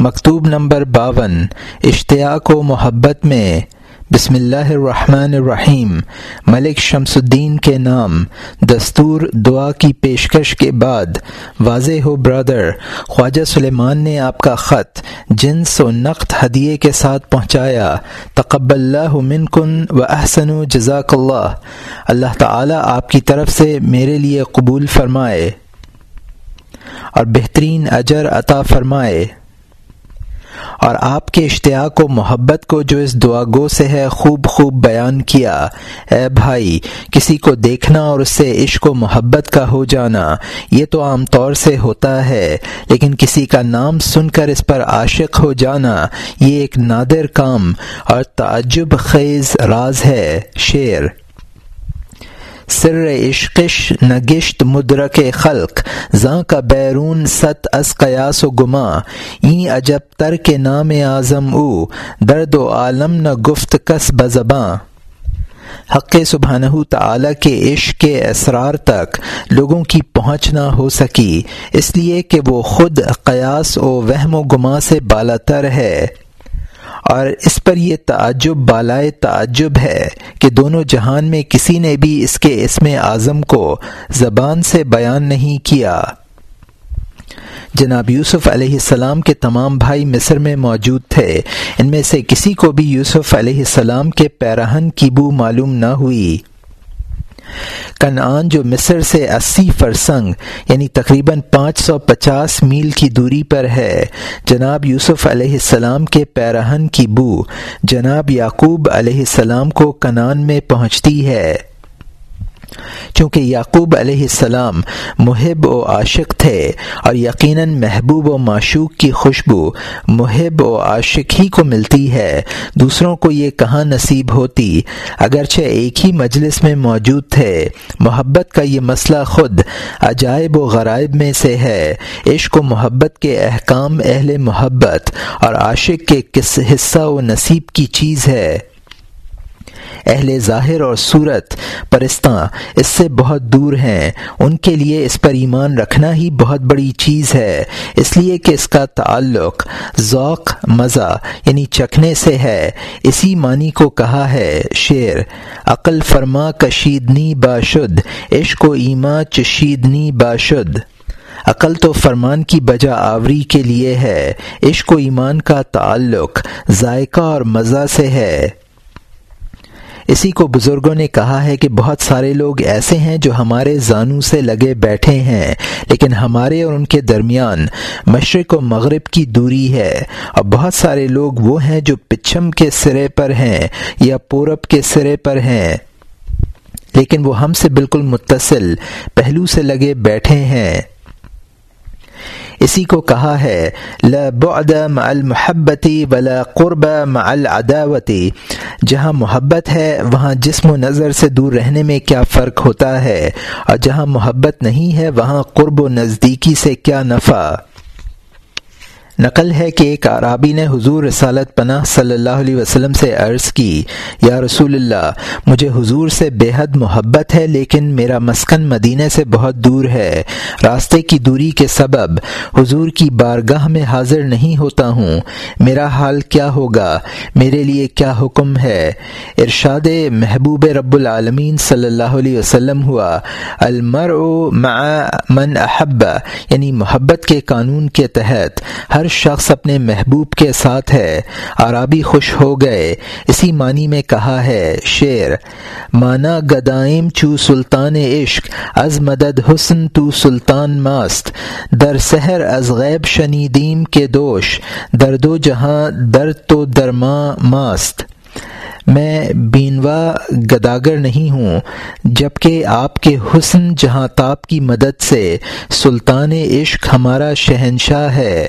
مکتوب نمبر باون، اشتیاق و محبت میں، بسم اللہ الرحمن الرحیم، ملک شمس الدین کے نام، دستور دعا کی پیشکش کے بعد، واضح ہو برادر، خواجہ سلیمان نے آپ کا خط، جنس و نقد ہدیے کے ساتھ پہنچایا تقب اللہ من کن و احسن و جزاک اللہ اللہ تعالی آپ کی طرف سے میرے لیے قبول فرمائے۔ اور بہترین اجر عطا فرمائے۔ اور آپ کے اشتیاق و محبت کو جو اس دعا گو سے ہے خوب خوب بیان کیا۔ اے بھائی، کسی کو دیکھنا اور اس سے عشق و محبت کا ہو جانا، یہ تو عام طور سے ہوتا ہے، لیکن کسی کا نام سن کر اس پر عاشق ہو جانا، یہ ایک نادر کام اور تعجب خیز راز ہے۔ شعر سر عشقش نگشت مدرک خلق زاں کا بیرون ست از قیاس و گما این عجب تر کے نام اعظم او، درد و عالم نہ گفت کس بزباں حق سبحانہ تعالی کے عشق کے اسرار تک لوگوں کی پہنچ نہ ہو سکی، اس لیے کہ وہ خود قیاس و وہم و گما سے بالا تر ہے۔ اور اس پر یہ تعجب، بالائے تعجب ہے کہ دونوں جہان میں کسی نے بھی اس کے اسم اعظم کو زبان سے بیان نہیں کیا۔ جناب یوسف علیہ السلام کے تمام بھائی مصر میں موجود تھے۔ ان میں سے کسی کو بھی یوسف علیہ السلام کے پیراہن کی بو معلوم نہ ہوئی۔ کنعان جو مصر سے اسی فرسنگ یعنی تقریباً پانچ سو پچاس میل کی دوری پر ہے، جناب یوسف علیہ السلام کے پیرہن کی بو، جناب یعقوب علیہ السلام کو کنان میں پہنچتی ہے۔ چونکہ یعقوب علیہ السلام محب و عاشق تھے اور یقیناً محبوب و معشوق کی خوشبو محب و عاشق ہی کو ملتی ہے، دوسروں کو یہ کہاں نصیب ہوتی؟ اگرچہ ایک ہی مجلس میں موجود تھے، محبت کا یہ مسئلہ خود عجائب و غرائب میں سے ہے۔ عشق و محبت کے احکام اہل محبت اور عاشق کے کس حصہ و نصیب کی چیز ہے؟ اہل ظاہر اور صورت، پرستاں، اس سے بہت دور ہیں۔ ان کے لیے اس پر ایمان رکھنا ہی بہت بڑی چیز ہے۔ اس لیے کہ اس کا تعلق ذوق، مزہ یعنی چکھنے سے ہے۔ اسی معنی کو کہا ہے شعر، عقل فرما کشیدنی باشد عشق و ایما چشیدنی باشد عقل تو فرمان کی بجا آوری کے لیے ہے، عشق و ایمان کا تعلق ذائقہ اور مزہ سے ہے۔ اسی کو بزرگوں نے کہا ہے کہ بہت سارے لوگ ایسے ہیں جو ہمارے زانو سے لگے بیٹھے ہیں، لیکن ہمارے اور ان کے درمیان مشرق و مغرب کی دوری ہے۔ اور بہت سارے لوگ وہ ہیں جو پچھم کے سرے پر ہیں یا پورب کے سرے پر ہیں۔ لیکن وہ ہم سے بالکل متصل، پہلو سے لگے بیٹھے ہیں۔ اسی کو کہا ہے، لا بعد مع المحبتی ولا قرب مع العداوتی جہاں محبت ہے، وہاں جسم و نظر سے دور رہنے میں کیا فرق ہوتا ہے؟ اور جہاں محبت نہیں ہے، وہاں قرب و نزدیکی سے کیا نفع؟ نقل ہے کہ ایک عرابی نے حضور رسالت پناہ صلی اللہ علیہ وسلم سے عرض کی، یا رسول اللہ، مجھے حضور سے بے حد محبت ہے، لیکن میرا مسکن مدینہ سے بہت دور ہے۔ راستے کی دوری کے سبب حضور کی بارگاہ میں حاضر نہیں ہوتا ہوں۔ میرا حال کیا ہوگا؟ میرے لیے کیا حکم ہے؟ ارشاد محبوب رب العالمین صلی اللہ علیہ وسلم ہوا، المرء مع من احب یعنی محبت کے قانون کے تحت ہر شخص اپنے محبوب کے ساتھ ہے۔ عرابی خوش ہو گئے۔ اسی معنی میں کہا ہے، شعر، مانا گدائم چو سلطان عشق، از مدد حسن تو سلطان ماست در سحر از غیب شنیدیم کے دوش درد و جہاں درد تو درما ماست میں بینوا گداگر نہیں ہوں، جبکہ آپ کے حسن جہاں تاپ کی مدد سے سلطان عشق ہمارا شہنشاہ ہے۔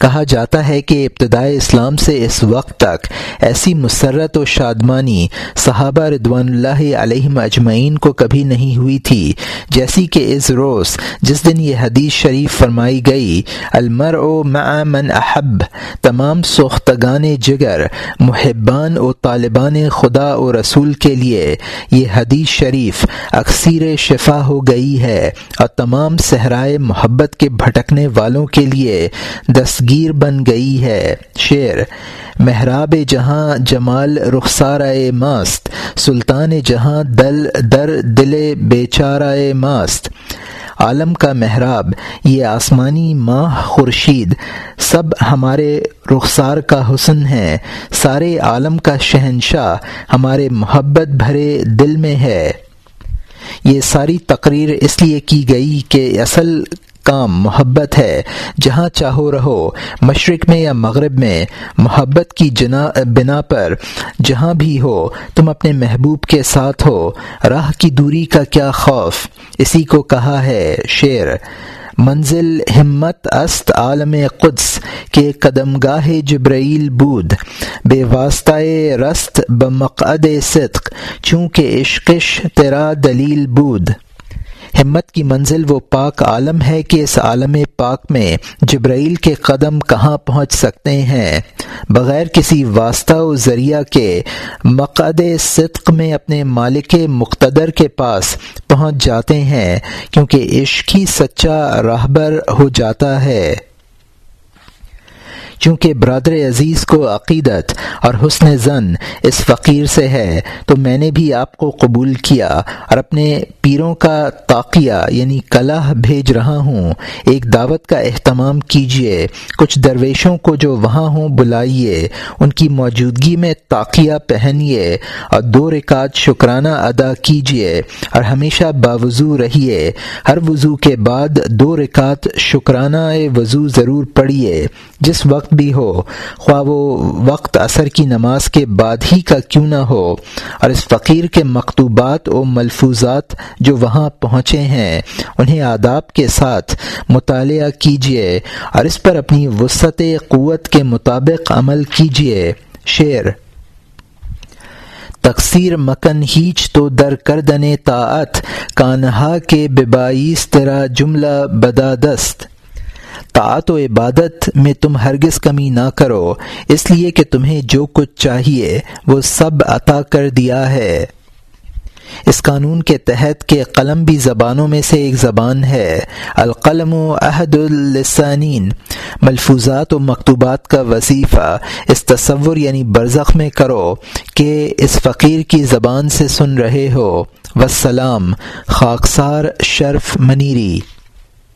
کہا جاتا ہے کہ ابتدائے اسلام سے اس وقت تک ایسی مسرت و شادمانی صحابہ ردوان اللہ علیہ اجمعین کو کبھی نہیں ہوئی تھی، جیسی کہ اس روز جس دن یہ حدیث شریف فرمائی گئی المر و من احب، تمام سوختگان جگر، محبان و طالبان خدا و رسول کے لیے یہ حدیث شریف اکثیر شفا ہو گئی ہے اور تمام صحرائے محبت کے بھٹکنے والوں کے لیے دستگیر بن گئی ہے۔ شعر محراب جہاں جمال رخسار ماست، سلطان جہاں دل در دل بیچارہ ماست۔ عالم کا محراب، یہ آسمانی ماہ خورشید۔ سب ہمارے رخسار کا حسن ہے۔ سارے عالم کا شہنشاہ ہمارے محبت بھرے دل میں ہے۔ یہ ساری تقریر اس لیے کی گئی کہ اصل کام محبت ہے۔ جہاں چاہو رہو، مشرق میں یا مغرب میں، محبت کی جنا، بنا پر جہاں بھی ہو، تم اپنے محبوب کے ساتھ ہو۔ راہ کی دوری کا کیا خوف؟ اسی کو کہا ہے شعر۔ منزل ہمت است عالم قدس کے قدم گاہ جبرائیل بود۔ بے واسطۂ رست بمقعد صدق، چونکہ عشقش تیرا دلیل بود۔ ہمت کی منزل وہ پاک عالم ہے کہ اس عالم پاک میں جبرائیل کے قدم کہاں پہنچ سکتے ہیں؟ بغیر کسی واسطہ و ذریعہ کے مقد صدق میں اپنے مالک مقتدر کے پاس پہنچ جاتے ہیں، کیونکہ عشق ہی سچا راہبر ہو جاتا ہے۔ چونکہ برادر عزیز کو عقیدت اور حسن زن اس فقیر سے ہے، تو میں نے بھی آپ کو قبول کیا اور اپنے پیروں کا تاقیہ یعنی کلہ بھیج رہا ہوں۔ ایک دعوت کا اہتمام کیجیے کچھ درویشوں کو جو وہاں ہوں، بلائیے۔ ان کی موجودگی میں تاقیہ پہنیے اور دو رکعت شکرانہ ادا کیجیے اور ہمیشہ باوضو رہیے۔ ہر وضو کے بعد دو رکعت شکرانہ وضو ضرور پڑھیے۔ جس وقت بھی ہو، خواہ وہ وقت اثر کی نماز کے بعد ہی کا کیوں نہ ہو۔ اور اس فقیر کے مکتوبات و ملفوظات جو وہاں پہنچے ہیں، انہیں آداب کے ساتھ مطالعہ کیجیے اور اس پر اپنی وسط قوت کے مطابق عمل کیجیے شعر تقسیر مکن ہیچ تو در کردن طاعت، کانہا کے ببائیس تیرا جملہ بدادست طاعت و عبادت میں تم ہرگز کمی نہ کرو، اس لیے کہ تمہیں جو کچھ چاہیے وہ سب عطا کر دیا ہے۔ اس قانون کے تحت کہ قلم بھی زبانوں میں سے ایک زبان ہے۔ القلم و عہد السانین ملفوظات و مکتوبات کا وظیفہ۔ اس تصور یعنی برزخ میں کرو کہ اس فقیر کی زبان سے سن رہے ہو۔ وسلام خاکسار شرف منیری۔